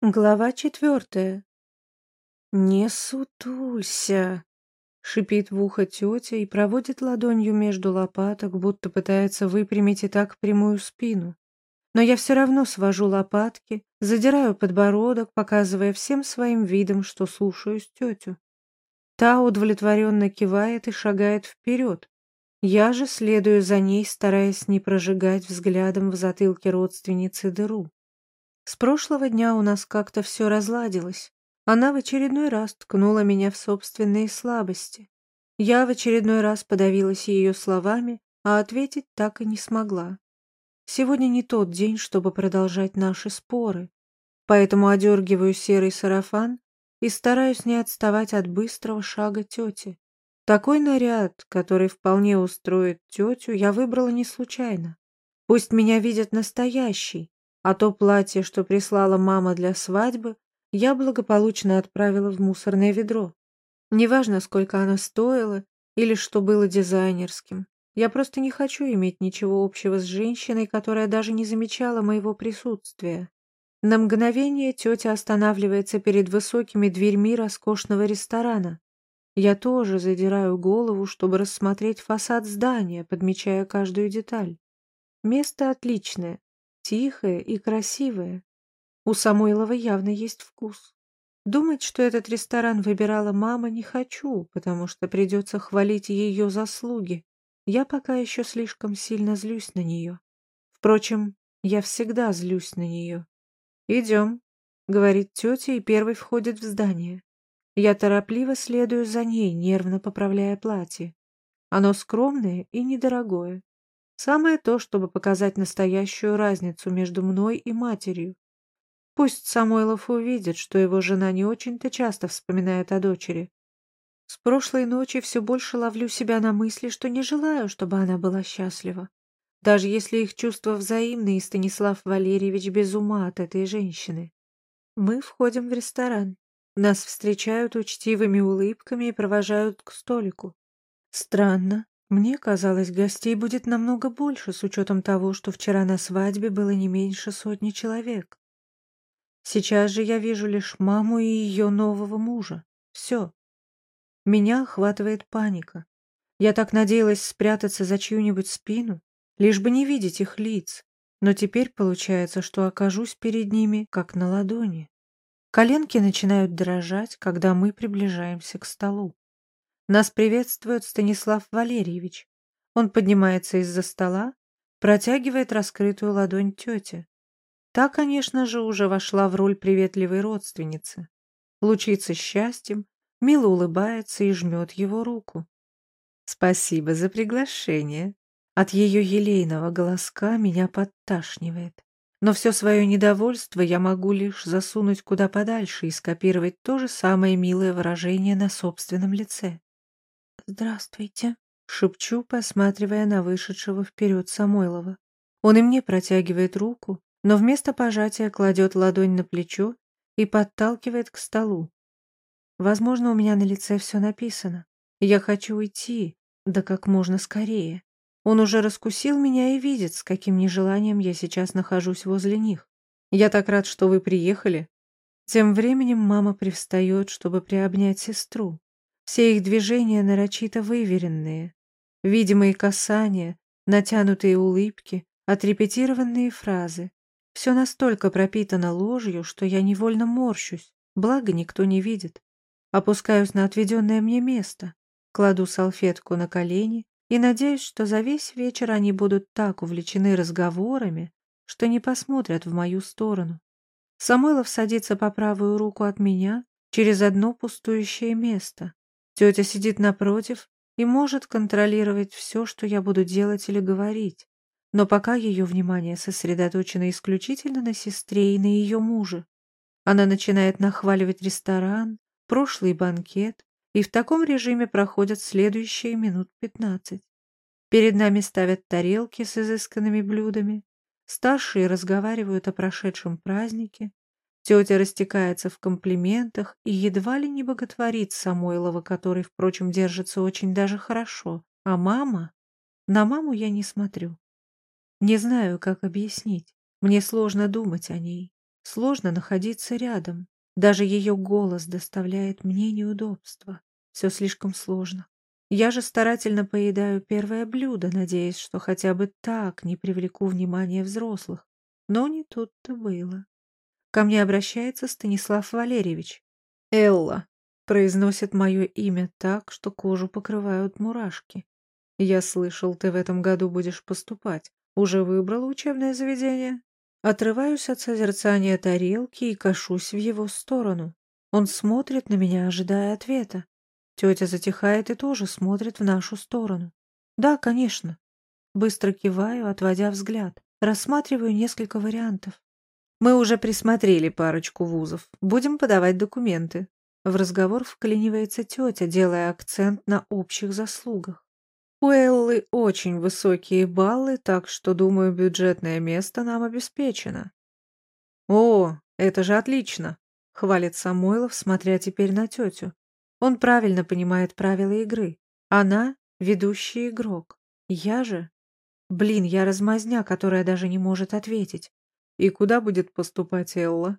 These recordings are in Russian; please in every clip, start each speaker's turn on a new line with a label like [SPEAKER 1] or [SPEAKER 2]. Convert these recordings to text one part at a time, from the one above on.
[SPEAKER 1] Глава четвертая. «Не сутулься!» — шипит в ухо тетя и проводит ладонью между лопаток, будто пытается выпрямить и так прямую спину. Но я все равно свожу лопатки, задираю подбородок, показывая всем своим видом, что слушаюсь тетю. Та удовлетворенно кивает и шагает вперед. Я же следую за ней, стараясь не прожигать взглядом в затылке родственницы дыру. С прошлого дня у нас как-то все разладилось. Она в очередной раз ткнула меня в собственные слабости. Я в очередной раз подавилась ее словами, а ответить так и не смогла. Сегодня не тот день, чтобы продолжать наши споры, поэтому одергиваю серый сарафан и стараюсь не отставать от быстрого шага тети. Такой наряд, который вполне устроит тетю, я выбрала не случайно. Пусть меня видят настоящий, а то платье, что прислала мама для свадьбы, я благополучно отправила в мусорное ведро. Неважно, сколько оно стоило или что было дизайнерским. Я просто не хочу иметь ничего общего с женщиной, которая даже не замечала моего присутствия. На мгновение тетя останавливается перед высокими дверьми роскошного ресторана. Я тоже задираю голову, чтобы рассмотреть фасад здания, подмечая каждую деталь. Место отличное, тихое и красивое. У Самойлова явно есть вкус. Думать, что этот ресторан выбирала мама, не хочу, потому что придется хвалить ее заслуги. Я пока еще слишком сильно злюсь на нее. Впрочем, я всегда злюсь на нее. «Идем», — говорит тетя и первый входит в здание. Я торопливо следую за ней, нервно поправляя платье. Оно скромное и недорогое. Самое то, чтобы показать настоящую разницу между мной и матерью. Пусть Самойлов увидит, что его жена не очень-то часто вспоминает о дочери. С прошлой ночи все больше ловлю себя на мысли, что не желаю, чтобы она была счастлива. Даже если их чувства взаимны, и Станислав Валерьевич без ума от этой женщины. Мы входим в ресторан. Нас встречают учтивыми улыбками и провожают к столику. Странно, мне казалось, гостей будет намного больше, с учетом того, что вчера на свадьбе было не меньше сотни человек. Сейчас же я вижу лишь маму и ее нового мужа. Все. Меня охватывает паника. Я так надеялась спрятаться за чью-нибудь спину, лишь бы не видеть их лиц. Но теперь получается, что окажусь перед ними, как на ладони. Коленки начинают дрожать, когда мы приближаемся к столу. Нас приветствует Станислав Валерьевич. Он поднимается из-за стола, протягивает раскрытую ладонь тете. Та, конечно же, уже вошла в роль приветливой родственницы. Лучится счастьем, мило улыбается и жмет его руку. «Спасибо за приглашение». От ее елейного голоска меня подташнивает. Но все свое недовольство я могу лишь засунуть куда подальше и скопировать то же самое милое выражение на собственном лице. «Здравствуйте», — шепчу, посматривая на вышедшего вперед Самойлова. Он и мне протягивает руку, но вместо пожатия кладет ладонь на плечо и подталкивает к столу. Возможно, у меня на лице все написано. Я хочу уйти, да как можно скорее. Он уже раскусил меня и видит, с каким нежеланием я сейчас нахожусь возле них. Я так рад, что вы приехали. Тем временем мама привстает, чтобы приобнять сестру. Все их движения нарочито выверенные. Видимые касания, натянутые улыбки, отрепетированные фразы. Все настолько пропитано ложью, что я невольно морщусь, благо никто не видит. Опускаюсь на отведенное мне место, кладу салфетку на колени и надеюсь, что за весь вечер они будут так увлечены разговорами, что не посмотрят в мою сторону. Самойлов садится по правую руку от меня через одно пустующее место. Тетя сидит напротив и может контролировать все, что я буду делать или говорить. Но пока ее внимание сосредоточено исключительно на сестре и на ее муже. Она начинает нахваливать ресторан, прошлый банкет, и в таком режиме проходят следующие минут пятнадцать. Перед нами ставят тарелки с изысканными блюдами, старшие разговаривают о прошедшем празднике, Тетя растекается в комплиментах и едва ли не боготворит Самойлова, который, впрочем, держится очень даже хорошо. А мама? На маму я не смотрю. Не знаю, как объяснить. Мне сложно думать о ней. Сложно находиться рядом. Даже ее голос доставляет мне неудобства. Все слишком сложно. Я же старательно поедаю первое блюдо, надеясь, что хотя бы так не привлеку внимание взрослых. Но не тут-то было. Ко мне обращается Станислав Валерьевич. «Элла», — произносит мое имя так, что кожу покрывают мурашки. «Я слышал, ты в этом году будешь поступать. Уже выбрала учебное заведение?» Отрываюсь от созерцания тарелки и кашусь в его сторону. Он смотрит на меня, ожидая ответа. Тетя затихает и тоже смотрит в нашу сторону. Да, конечно. Быстро киваю, отводя взгляд. Рассматриваю несколько вариантов. Мы уже присмотрели парочку вузов. Будем подавать документы. В разговор вклинивается тетя, делая акцент на общих заслугах. У Эллы очень высокие баллы, так что, думаю, бюджетное место нам обеспечено. О, это же отлично, хвалит Самойлов, смотря теперь на тетю. Он правильно понимает правила игры. Она — ведущий игрок. Я же... Блин, я размазня, которая даже не может ответить. И куда будет поступать Элла?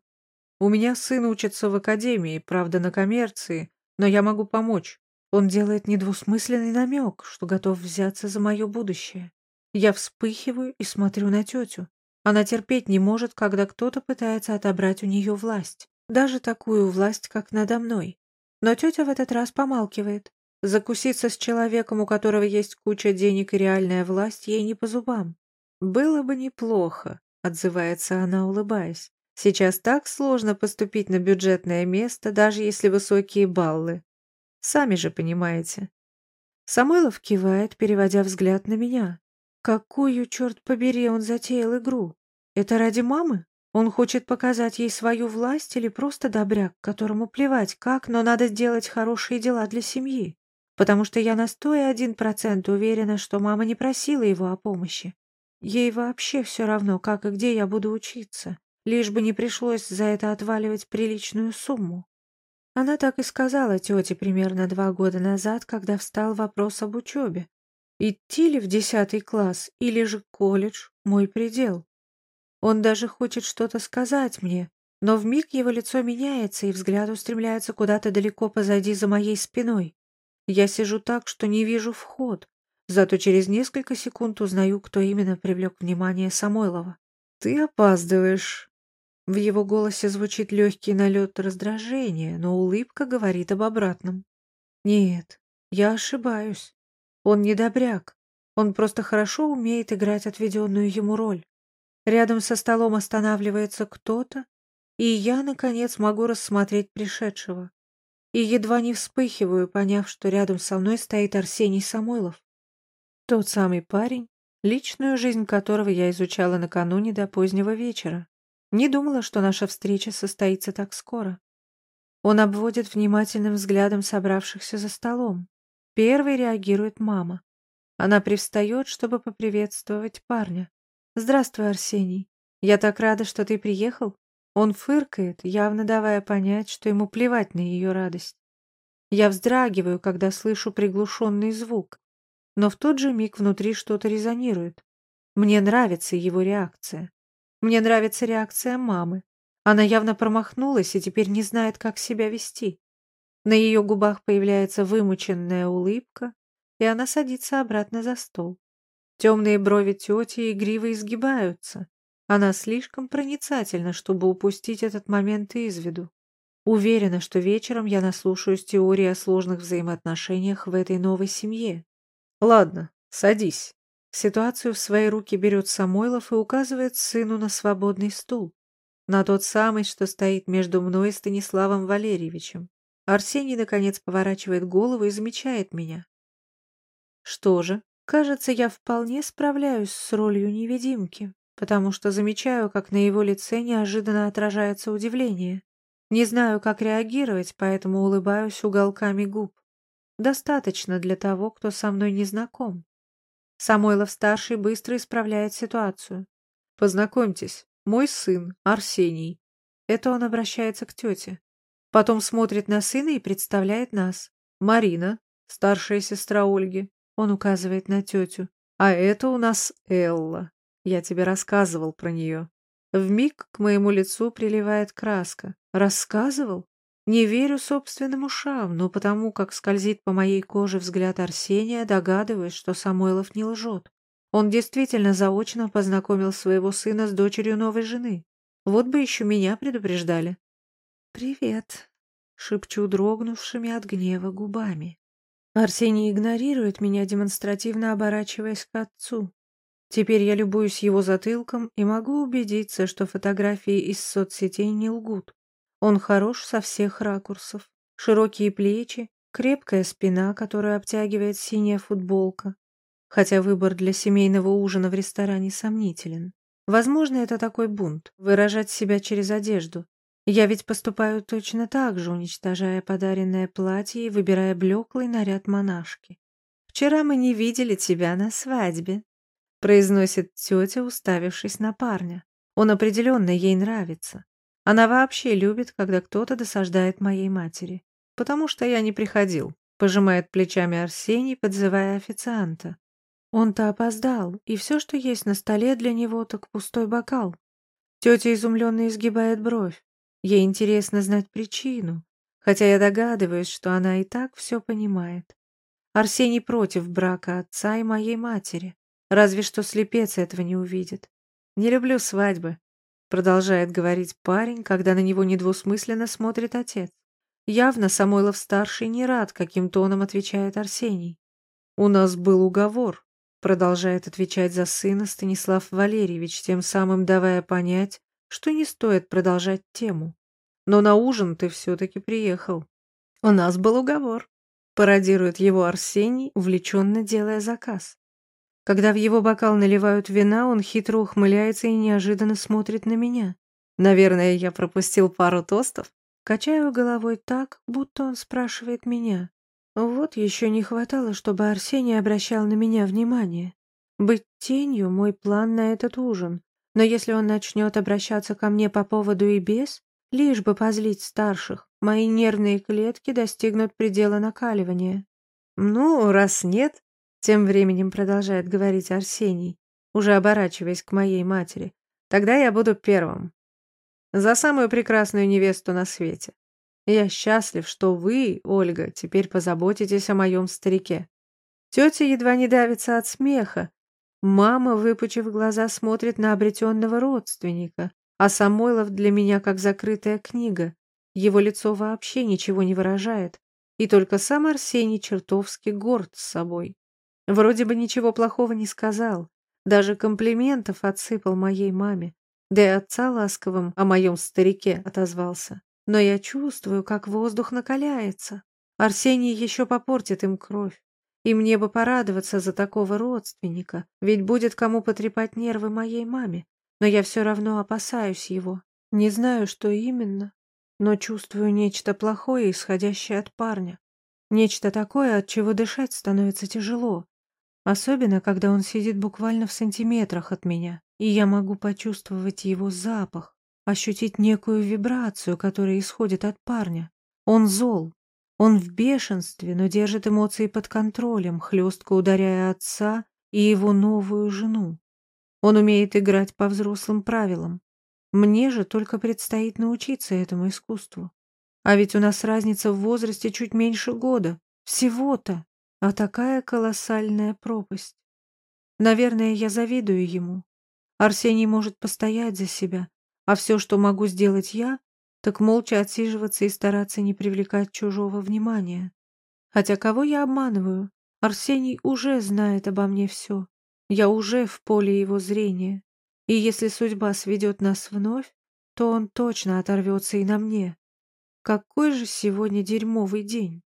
[SPEAKER 1] У меня сын учится в академии, правда, на коммерции, но я могу помочь. Он делает недвусмысленный намек, что готов взяться за мое будущее. Я вспыхиваю и смотрю на тетю. Она терпеть не может, когда кто-то пытается отобрать у нее власть. Даже такую власть, как надо мной. Но тетя в этот раз помалкивает. Закуситься с человеком, у которого есть куча денег и реальная власть, ей не по зубам. «Было бы неплохо», — отзывается она, улыбаясь. «Сейчас так сложно поступить на бюджетное место, даже если высокие баллы. Сами же понимаете». Самойлов кивает, переводя взгляд на меня. «Какую, черт побери, он затеял игру? Это ради мамы?» Он хочет показать ей свою власть или просто добряк, которому плевать как, но надо сделать хорошие дела для семьи. Потому что я на сто и один процент уверена, что мама не просила его о помощи. Ей вообще все равно, как и где я буду учиться, лишь бы не пришлось за это отваливать приличную сумму. Она так и сказала тете примерно два года назад, когда встал вопрос об учебе. Идти ли в десятый класс или же колледж – мой предел. Он даже хочет что-то сказать мне, но вмиг его лицо меняется, и взгляд устремляется куда-то далеко позади за моей спиной. Я сижу так, что не вижу вход, зато через несколько секунд узнаю, кто именно привлек внимание Самойлова. «Ты опаздываешь». В его голосе звучит легкий налет раздражения, но улыбка говорит об обратном. «Нет, я ошибаюсь. Он не добряк. Он просто хорошо умеет играть отведенную ему роль. Рядом со столом останавливается кто-то, и я, наконец, могу рассмотреть пришедшего. И едва не вспыхиваю, поняв, что рядом со мной стоит Арсений Самойлов. Тот самый парень, личную жизнь которого я изучала накануне до позднего вечера. Не думала, что наша встреча состоится так скоро. Он обводит внимательным взглядом собравшихся за столом. Первой реагирует мама. Она привстает, чтобы поприветствовать парня. «Здравствуй, Арсений. Я так рада, что ты приехал». Он фыркает, явно давая понять, что ему плевать на ее радость. Я вздрагиваю, когда слышу приглушенный звук, но в тот же миг внутри что-то резонирует. Мне нравится его реакция. Мне нравится реакция мамы. Она явно промахнулась и теперь не знает, как себя вести. На ее губах появляется вымученная улыбка, и она садится обратно за стол. Темные брови тети игриво изгибаются. Она слишком проницательна, чтобы упустить этот момент из виду. Уверена, что вечером я наслушаюсь теории о сложных взаимоотношениях в этой новой семье. Ладно, садись. Ситуацию в свои руки берет Самойлов и указывает сыну на свободный стул. На тот самый, что стоит между мной и Станиславом Валерьевичем. Арсений, наконец, поворачивает голову и замечает меня. Что же, Кажется, я вполне справляюсь с ролью невидимки, потому что замечаю, как на его лице неожиданно отражается удивление. Не знаю, как реагировать, поэтому улыбаюсь уголками губ. Достаточно для того, кто со мной не знаком. Самойлов-старший быстро исправляет ситуацию. «Познакомьтесь, мой сын, Арсений». Это он обращается к тете. Потом смотрит на сына и представляет нас. Марина, старшая сестра Ольги, он указывает на тетю. А это у нас Элла. Я тебе рассказывал про нее. Вмиг к моему лицу приливает краска. Рассказывал? Не верю собственным ушам, но потому, как скользит по моей коже взгляд Арсения, догадываюсь, что Самойлов не лжет. Он действительно заочно познакомил своего сына с дочерью новой жены. Вот бы еще меня предупреждали. «Привет», — шепчу дрогнувшими от гнева губами. Арсений игнорирует меня, демонстративно оборачиваясь к отцу. Теперь я любуюсь его затылком и могу убедиться, что фотографии из соцсетей не лгут. Он хорош со всех ракурсов. Широкие плечи, крепкая спина, которую обтягивает синяя футболка. Хотя выбор для семейного ужина в ресторане сомнителен. Возможно, это такой бунт, выражать себя через одежду. Я ведь поступаю точно так же, уничтожая подаренное платье и выбирая блеклый наряд монашки. «Вчера мы не видели тебя на свадьбе», — произносит тетя, уставившись на парня. Он определенно ей нравится. Она вообще любит, когда кто-то досаждает моей матери. Потому что я не приходил. Пожимает плечами Арсений, подзывая официанта. Он-то опоздал, и все, что есть на столе для него, так пустой бокал. Тетя изумленно изгибает бровь. Ей интересно знать причину, хотя я догадываюсь, что она и так все понимает. Арсений против брака отца и моей матери. Разве что слепец этого не увидит. Не люблю свадьбы. Продолжает говорить парень, когда на него недвусмысленно смотрит отец. Явно Самойлов-старший не рад, каким тоном отвечает Арсений. «У нас был уговор», — продолжает отвечать за сына Станислав Валерьевич, тем самым давая понять, что не стоит продолжать тему. «Но на ужин ты все-таки приехал». «У нас был уговор», — пародирует его Арсений, увлеченно делая заказ. Когда в его бокал наливают вина, он хитро ухмыляется и неожиданно смотрит на меня. Наверное, я пропустил пару тостов. Качаю головой так, будто он спрашивает меня. Вот еще не хватало, чтобы Арсений обращал на меня внимание. Быть тенью — мой план на этот ужин. Но если он начнет обращаться ко мне по поводу и без, лишь бы позлить старших, мои нервные клетки достигнут предела накаливания. Ну, раз нет, тем временем продолжает говорить Арсений, уже оборачиваясь к моей матери. Тогда я буду первым. За самую прекрасную невесту на свете. Я счастлив, что вы, Ольга, теперь позаботитесь о моем старике. Тетя едва не давится от смеха. Мама, выпучив глаза, смотрит на обретенного родственника, а Самойлов для меня как закрытая книга. Его лицо вообще ничего не выражает, и только сам Арсений чертовски горд собой. Вроде бы ничего плохого не сказал, даже комплиментов отсыпал моей маме, да и отца ласковым о моем старике отозвался. Но я чувствую, как воздух накаляется. Арсений еще попортит им кровь. И мне бы порадоваться за такого родственника, ведь будет кому потрепать нервы моей маме. Но я все равно опасаюсь его. Не знаю, что именно, но чувствую нечто плохое, исходящее от парня. Нечто такое, от чего дышать становится тяжело. Особенно, когда он сидит буквально в сантиметрах от меня, и я могу почувствовать его запах, ощутить некую вибрацию, которая исходит от парня. Он зол. Он в бешенстве, но держит эмоции под контролем, хлестко ударяя отца и его новую жену. Он умеет играть по взрослым правилам. Мне же только предстоит научиться этому искусству. А ведь у нас разница в возрасте чуть меньше года. Всего-то. А такая колоссальная пропасть. Наверное, я завидую ему. Арсений может постоять за себя, а все, что могу сделать я, так молча отсиживаться и стараться не привлекать чужого внимания. Хотя кого я обманываю? Арсений уже знает обо мне все. Я уже в поле его зрения. И если судьба сведет нас вновь, то он точно оторвется и на мне. Какой же сегодня дерьмовый день.